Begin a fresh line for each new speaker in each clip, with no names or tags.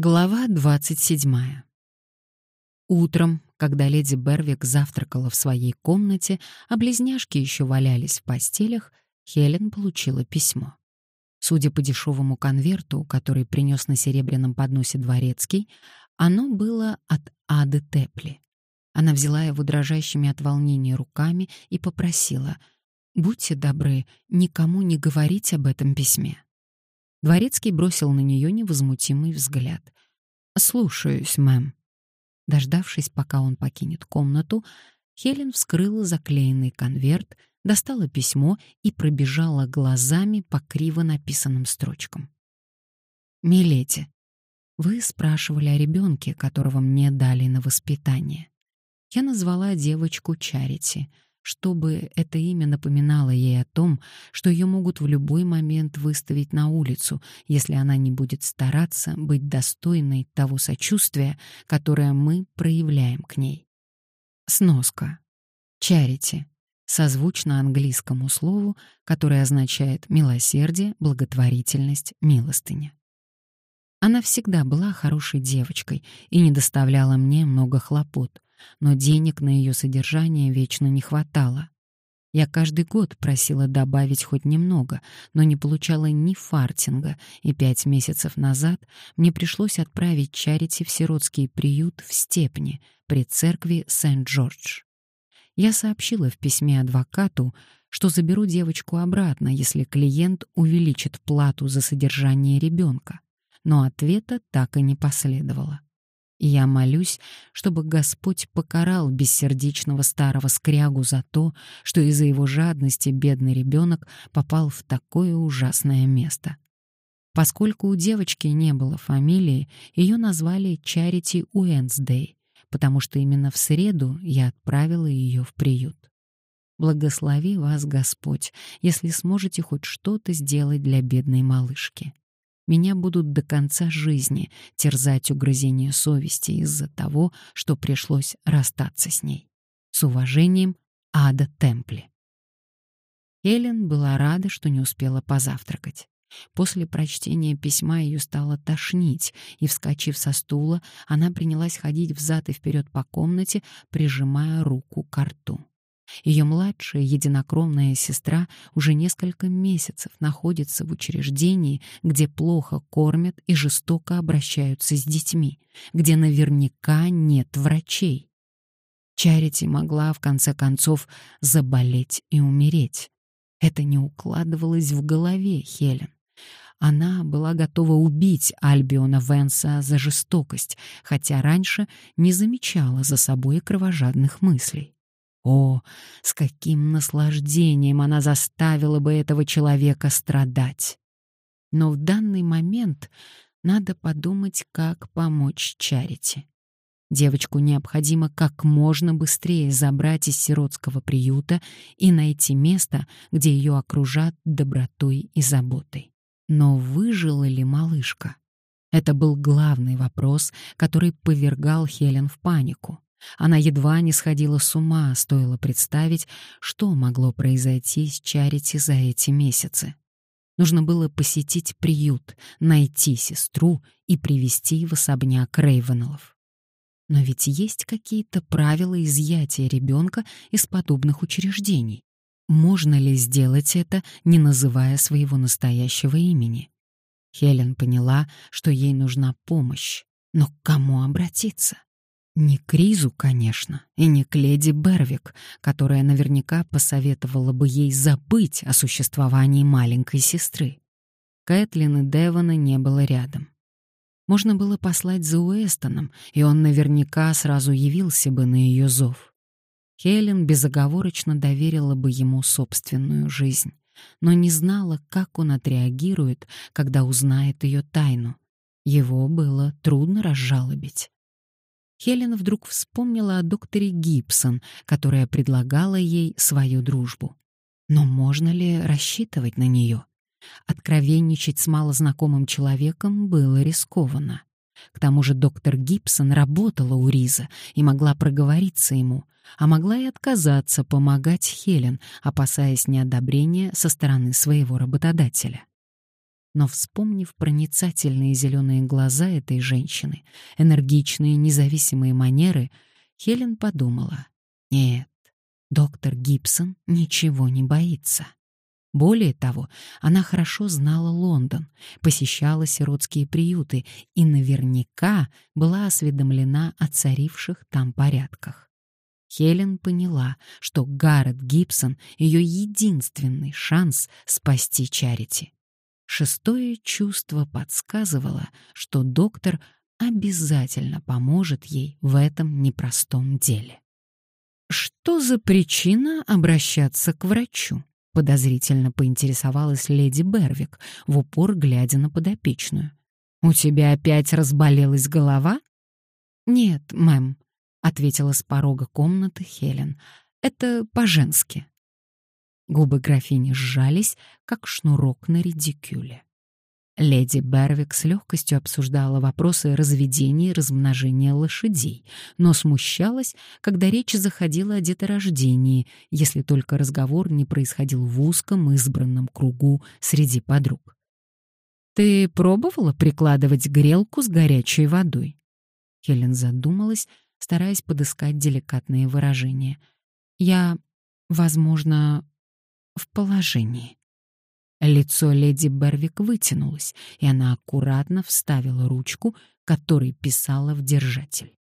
Глава 27. Утром, когда леди Бервик завтракала в своей комнате, а близняшки еще валялись в постелях, Хелен получила письмо. Судя по дешевому конверту, который принес на серебряном подносе дворецкий, оно было от Ады Тепли. Она взяла его дрожащими от волнения руками и попросила «Будьте добры, никому не говорить об этом письме». Дворецкий бросил на нее невозмутимый взгляд. «Слушаюсь, мэм». Дождавшись, пока он покинет комнату, Хелен вскрыла заклеенный конверт, достала письмо и пробежала глазами по криво написанным строчкам. «Миледи, вы спрашивали о ребенке, которого мне дали на воспитание. Я назвала девочку Чарити — чтобы это имя напоминало ей о том, что ее могут в любой момент выставить на улицу, если она не будет стараться быть достойной того сочувствия, которое мы проявляем к ней. Сноска. Charity созвучно английскому слову, которое означает милосердие, благотворительность, милостыня. Она всегда была хорошей девочкой и не доставляла мне много хлопот, но денег на ее содержание вечно не хватало. Я каждый год просила добавить хоть немного, но не получала ни фартинга, и пять месяцев назад мне пришлось отправить Чарити в сиротский приют в Степне при церкви Сент-Джордж. Я сообщила в письме адвокату, что заберу девочку обратно, если клиент увеличит плату за содержание ребенка, но ответа так и не последовало. И я молюсь, чтобы Господь покарал бессердечного старого скрягу за то, что из-за его жадности бедный ребенок попал в такое ужасное место. Поскольку у девочки не было фамилии, ее назвали Чарити Уэнсдей, потому что именно в среду я отправила ее в приют. Благослови вас, Господь, если сможете хоть что-то сделать для бедной малышки меня будут до конца жизни терзать угрызения совести из-за того, что пришлось расстаться с ней. С уважением, Ада Темпли. Эллен была рада, что не успела позавтракать. После прочтения письма ее стало тошнить, и, вскочив со стула, она принялась ходить взад и вперед по комнате, прижимая руку к рту. Ее младшая единокровная сестра уже несколько месяцев находится в учреждении, где плохо кормят и жестоко обращаются с детьми, где наверняка нет врачей. Чарити могла, в конце концов, заболеть и умереть. Это не укладывалось в голове Хелен. Она была готова убить Альбиона Венса за жестокость, хотя раньше не замечала за собой кровожадных мыслей. О, с каким наслаждением она заставила бы этого человека страдать! Но в данный момент надо подумать, как помочь Чарити. Девочку необходимо как можно быстрее забрать из сиротского приюта и найти место, где ее окружат добротой и заботой. Но выжила ли малышка? Это был главный вопрос, который повергал Хелен в панику. Она едва не сходила с ума, стоило представить, что могло произойти с Чарити за эти месяцы. Нужно было посетить приют, найти сестру и привести в особняк Рейвенеллов. Но ведь есть какие-то правила изъятия ребенка из подобных учреждений. Можно ли сделать это, не называя своего настоящего имени? Хелен поняла, что ей нужна помощь, но к кому обратиться? Не к Ризу, конечно, и не к леди Бервик, которая наверняка посоветовала бы ей забыть о существовании маленькой сестры. Кэтлин и Девона не было рядом. Можно было послать за Уэстоном, и он наверняка сразу явился бы на ее зов. Хелен безоговорочно доверила бы ему собственную жизнь, но не знала, как он отреагирует, когда узнает ее тайну. Его было трудно разжалобить. Хелен вдруг вспомнила о докторе Гибсон, которая предлагала ей свою дружбу. Но можно ли рассчитывать на нее? Откровенничать с малознакомым человеком было рискованно. К тому же доктор Гибсон работала у Риза и могла проговориться ему, а могла и отказаться помогать Хелен, опасаясь неодобрения со стороны своего работодателя. Но, вспомнив проницательные зеленые глаза этой женщины, энергичные независимые манеры, Хелен подумала, нет, доктор Гибсон ничего не боится. Более того, она хорошо знала Лондон, посещала сиротские приюты и наверняка была осведомлена о царивших там порядках. Хелен поняла, что Гаррет Гибсон — ее единственный шанс спасти Чарити. Шестое чувство подсказывало, что доктор обязательно поможет ей в этом непростом деле. Что за причина обращаться к врачу? Подозрительно поинтересовалась леди Бервик, в упор глядя на подопечную. «У тебя опять разболелась голова?» «Нет, мэм», — ответила с порога комнаты Хелен. «Это по-женски». Губы графини сжались, как шнурок на редикюле. Леди Бервик с легкостью обсуждала вопросы разведения и размножения лошадей, но смущалась, когда речь заходила о деторождении, если только разговор не происходил в узком избранном кругу среди подруг. «Ты пробовала прикладывать грелку с горячей водой?» Хелен задумалась, стараясь подыскать деликатные выражения. «Я, возможно, в положении». Лицо леди Бервик вытянулось, и она аккуратно вставила ручку, которой писала в держатель.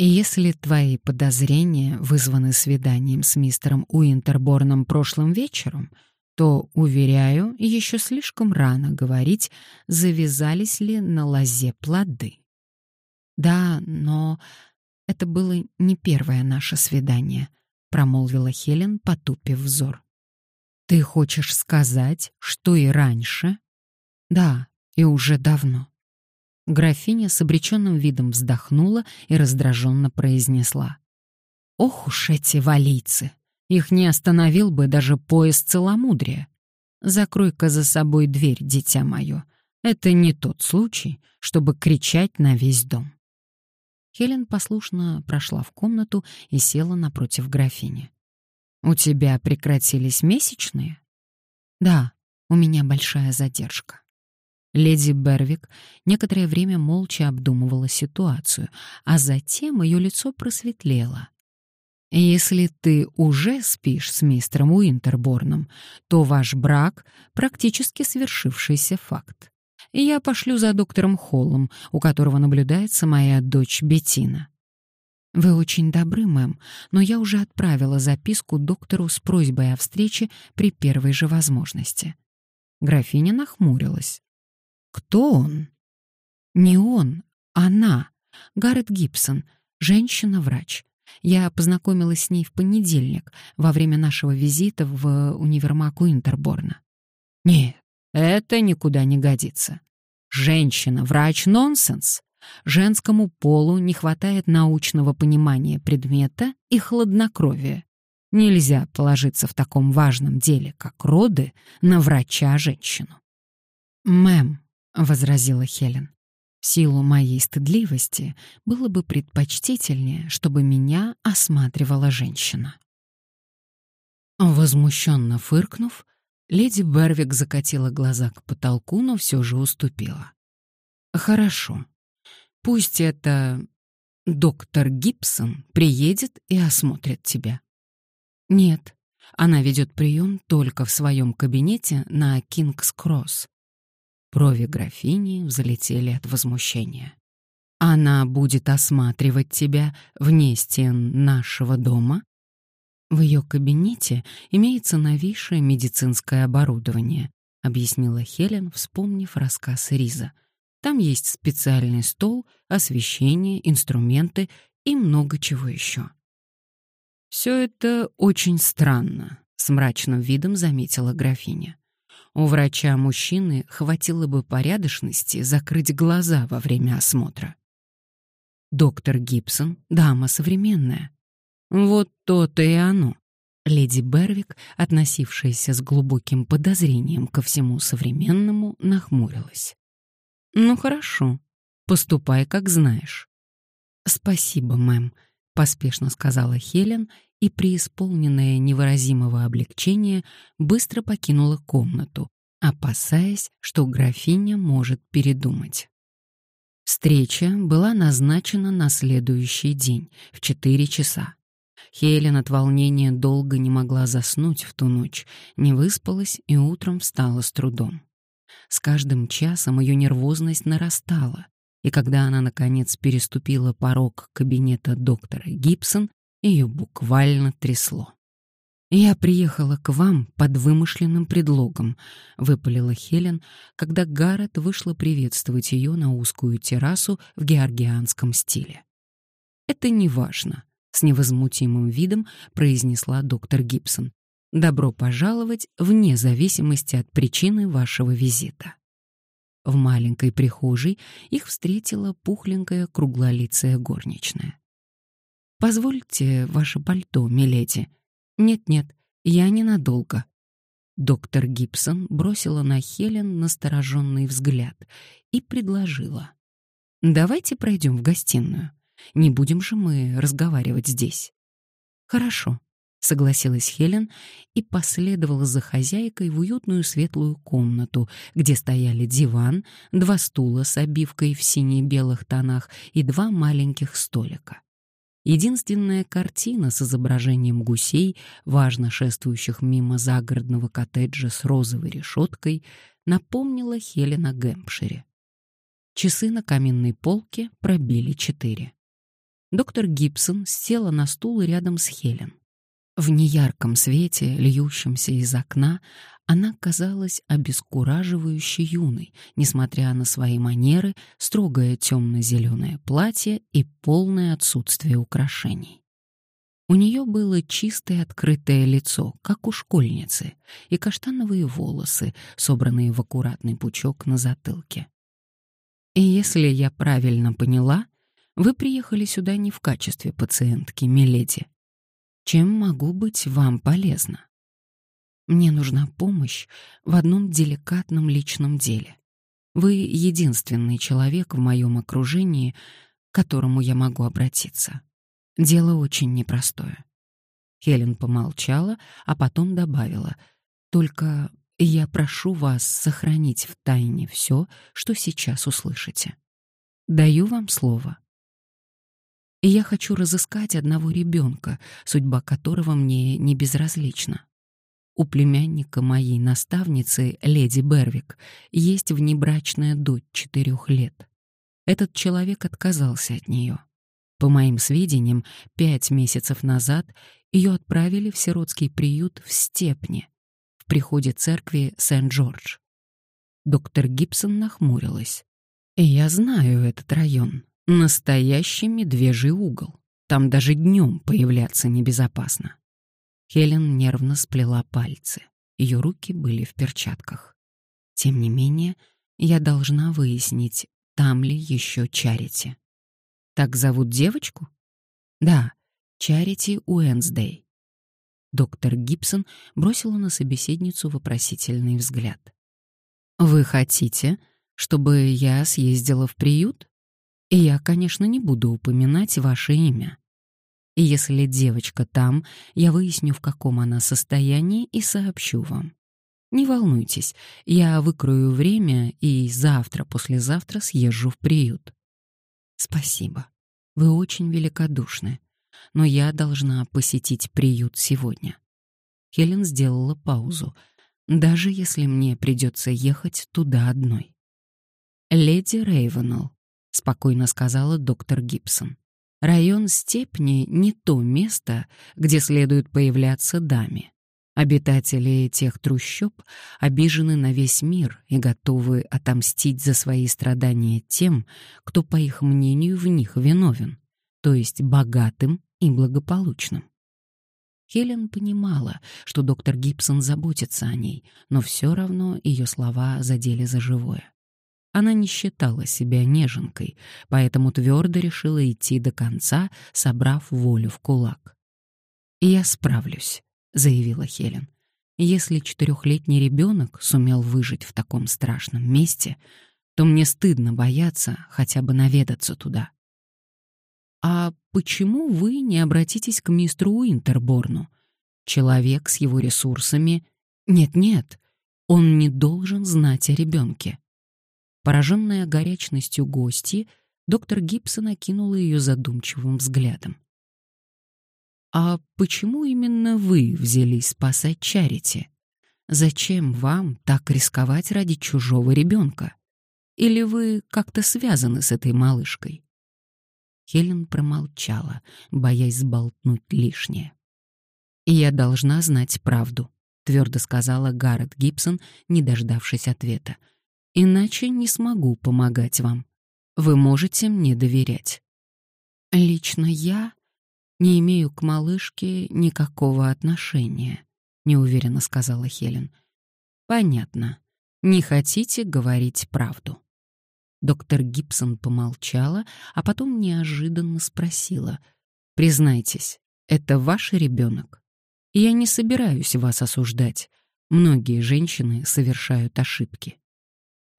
И если твои подозрения вызваны свиданием с мистером Уинтерборном прошлым вечером, то, уверяю, еще слишком рано говорить, завязались ли на лозе плоды. Да, но это было не первое наше свидание, промолвила Хелен, потупив взор. Ты хочешь сказать, что и раньше? Да, и уже давно. Графиня с обреченным видом вздохнула и раздраженно произнесла. Ох уж эти валийцы! Их не остановил бы даже пояс целомудрия. Закрой-ка за собой дверь, дитя мое. Это не тот случай, чтобы кричать на весь дом. Хелен послушно прошла в комнату и села напротив графини. «У тебя прекратились месячные?» «Да, у меня большая задержка». Леди Бервик некоторое время молча обдумывала ситуацию, а затем ее лицо просветлело. «Если ты уже спишь с мистером Уинтерборном, то ваш брак — практически свершившийся факт. Я пошлю за доктором Холлом, у которого наблюдается моя дочь Бетина. «Вы очень добры, мэм, но я уже отправила записку доктору с просьбой о встрече при первой же возможности». Графиня нахмурилась. «Кто он?» «Не он, она. Гаррет Гибсон, женщина-врач. Я познакомилась с ней в понедельник, во время нашего визита в универмаг Уинтерборна». «Нет, это никуда не годится. Женщина-врач — нонсенс. Женскому полу не хватает научного понимания предмета и хладнокровия. Нельзя положиться в таком важном деле, как роды, на врача-женщину. «Мэм», — возразила Хелен, — «в силу моей стыдливости было бы предпочтительнее, чтобы меня осматривала женщина». Возмущенно фыркнув, леди Бервик закатила глаза к потолку, но все же уступила. «Хорошо, Пусть это доктор Гибсон приедет и осмотрит тебя. Нет, она ведет прием только в своем кабинете на Кингс-Кросс. Брови графини взлетели от возмущения. Она будет осматривать тебя вне стен нашего дома? В ее кабинете имеется новейшее медицинское оборудование, объяснила Хелен, вспомнив рассказ Риза — там есть специальный стол, освещение, инструменты и много чего еще. «Все это очень странно», — с мрачным видом заметила графиня. У врача-мужчины хватило бы порядочности закрыть глаза во время осмотра. Доктор Гибсон — дама современная. Вот то-то и оно. Леди Бервик, относившаяся с глубоким подозрением ко всему современному, нахмурилась. «Ну хорошо, поступай, как знаешь». «Спасибо, мэм», — поспешно сказала Хелен и, преисполненная невыразимого облегчения, быстро покинула комнату, опасаясь, что графиня может передумать. Встреча была назначена на следующий день в 4 часа. Хелен от волнения долго не могла заснуть в ту ночь, не выспалась и утром встала с трудом. С каждым часом ее нервозность нарастала, и когда она, наконец, переступила порог кабинета доктора Гибсон, ее буквально трясло. «Я приехала к вам под вымышленным предлогом», — выпалила Хелен, когда Гаррет вышла приветствовать ее на узкую террасу в георгианском стиле. «Это не важно», — с невозмутимым видом произнесла доктор Гибсон. «Добро пожаловать вне зависимости от причины вашего визита». В маленькой прихожей их встретила пухленькая круглолицая горничная. «Позвольте ваше пальто, миледи», «Нет-нет, я ненадолго». Доктор Гибсон бросила на Хелен настороженный взгляд и предложила. «Давайте пройдем в гостиную. Не будем же мы разговаривать здесь». «Хорошо», — согласилась Хелен и последовала за хозяйкой в уютную светлую комнату, где стояли диван, два стула с обивкой в сине-белых тонах и два маленьких столика. Единственная картина с изображением гусей, важно шествующих мимо загородного коттеджа с розовой решеткой, напомнила Хелена Гэмпшире. Часы на каминной полке пробили четыре. Доктор Гибсон села на стул рядом с Хелен. В неярком свете, льющемся из окна, она казалась обескураживающе юной, несмотря на свои манеры, строгое темно-зеленое платье и полное отсутствие украшений. У нее было чистое открытое лицо, как у школьницы, и каштановые волосы, собранные в аккуратный пучок на затылке. И если я правильно поняла, вы приехали сюда не в качестве пациентки, миледи. Чем могу быть вам полезна? Мне нужна помощь в одном деликатном личном деле. Вы единственный человек в моем окружении, к которому я могу обратиться. Дело очень непростое. Хелен помолчала, а потом добавила: "Только я прошу вас сохранить в тайне все, что сейчас услышите. Даю вам слово. И я хочу разыскать одного ребенка, судьба которого мне не безразлична. У племянника моей наставницы, леди Бервик, есть внебрачная дочь четырех лет. Этот человек отказался от нее. По моим сведениям, пять месяцев назад ее отправили в сиротский приют в Степне, в приходе церкви Сент-Джордж. Доктор Гибсон нахмурилась. «Я знаю этот район. Настоящий медвежий угол. Там даже днем появляться небезопасно. Хелен нервно сплела пальцы. Ее руки были в перчатках. Тем не менее, я должна выяснить, там ли еще Чарити. Так зовут девочку? Да, Чарити Уэнсдей. Доктор Гибсон бросила на собеседницу вопросительный взгляд. «Вы хотите, чтобы я съездила в приют? И я, конечно, не буду упоминать ваше имя. И если девочка там, я выясню, в каком она состоянии, и сообщу вам. Не волнуйтесь, я выкрою время и завтра-послезавтра съезжу в приют. Спасибо. Вы очень великодушны. Но я должна посетить приют сегодня. Хелен сделала паузу. Даже если мне придется ехать туда одной. «Леди Рейвенелл», — спокойно сказала доктор Гибсон. Район Степни — не то место, где следует появляться даме. Обитатели тех трущоб обижены на весь мир и готовы отомстить за свои страдания тем, кто, по их мнению, в них виновен, то есть богатым и благополучным. Хелен понимала, что доктор Гибсон заботится о ней, но все равно ее слова задели за живое. Она не считала себя неженкой, поэтому твердо решила идти до конца, собрав волю в кулак. «Я справлюсь», — заявила Хелен. «Если четырехлетний ребенок сумел выжить в таком страшном месте, то мне стыдно бояться хотя бы наведаться туда». «А почему вы не обратитесь к мистеру Уинтерборну? Человек с его ресурсами...» «Нет-нет, Он не должен знать о ребенке. Пораженная горячностью гости, доктор Гибсон окинула ее задумчивым взглядом. «А почему именно вы взялись спасать Чарити? Зачем вам так рисковать ради чужого ребенка? Или вы как-то связаны с этой малышкой?» Хелен промолчала, боясь сболтнуть лишнее. «Я должна знать правду», — твердо сказала Гаррет Гибсон, не дождавшись ответа. «Иначе не смогу помогать вам. Вы можете мне доверять». «Лично я не имею к малышке никакого отношения», — неуверенно сказала Хелен. «Понятно. Не хотите говорить правду». Доктор Гибсон помолчала, а потом неожиданно спросила. «Признайтесь, это ваш ребенок? Я не собираюсь вас осуждать. Многие женщины совершают ошибки».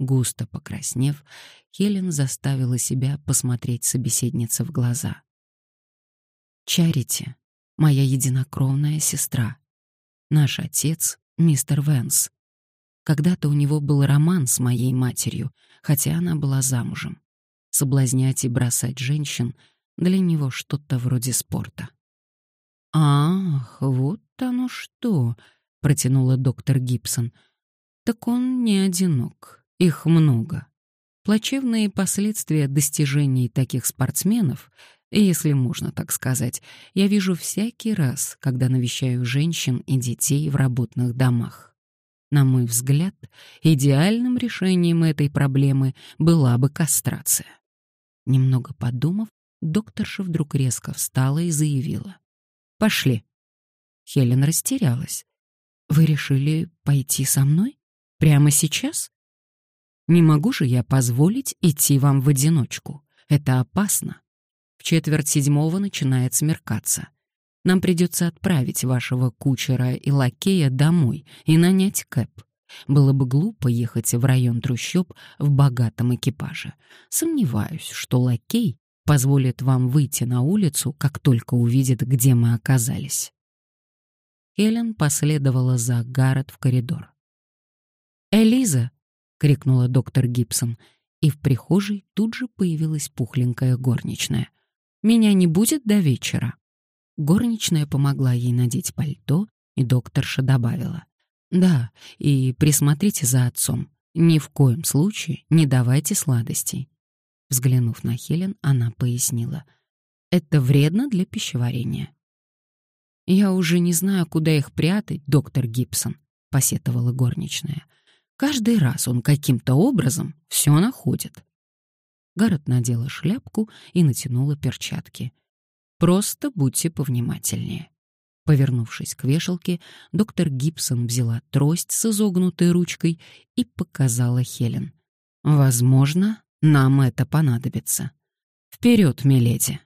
Густо покраснев, Хелен заставила себя посмотреть собеседнице в глаза. Чарити, моя единокровная сестра. Наш отец — мистер Венс. Когда-то у него был роман с моей матерью, хотя она была замужем. Соблазнять и бросать женщин для него что-то вроде спорта. «Ах, вот оно что!» — протянула доктор Гибсон. «Так он не одинок, их много. Плачевные последствия достижений таких спортсменов если можно так сказать, я вижу всякий раз, когда навещаю женщин и детей в работных домах. На мой взгляд, идеальным решением этой проблемы была бы кастрация. Немного подумав, докторша вдруг резко встала и заявила. «Пошли». Хелен растерялась. «Вы решили пойти со мной? Прямо сейчас?» «Не могу же я позволить идти вам в одиночку. Это опасно. В четверть седьмого начинает смеркаться. Нам придется отправить вашего кучера и лакея домой и нанять кэп. Было бы глупо ехать в район трущоб в богатом экипаже. Сомневаюсь, что лакей позволит вам выйти на улицу, как только увидит, где мы оказались. Хелен последовала за Гаррет в коридор. «Элиза!» — крикнула доктор Гибсон, и в прихожей тут же появилась пухленькая горничная — меня не будет до вечера». Горничная помогла ей надеть пальто, и докторша добавила. «Да, и присмотрите за отцом. Ни в коем случае не давайте сладостей». Взглянув на Хелен, она пояснила. «Это вредно для пищеварения». «Я уже не знаю, куда их прятать, доктор Гибсон», — посетовала горничная. «Каждый раз он каким-то образом все находит». Гаррет надела шляпку и натянула перчатки. «Просто будьте повнимательнее». Повернувшись к вешалке, доктор Гибсон взяла трость с изогнутой ручкой и показала Хелен. «Возможно, нам это понадобится. Вперед, миледи!»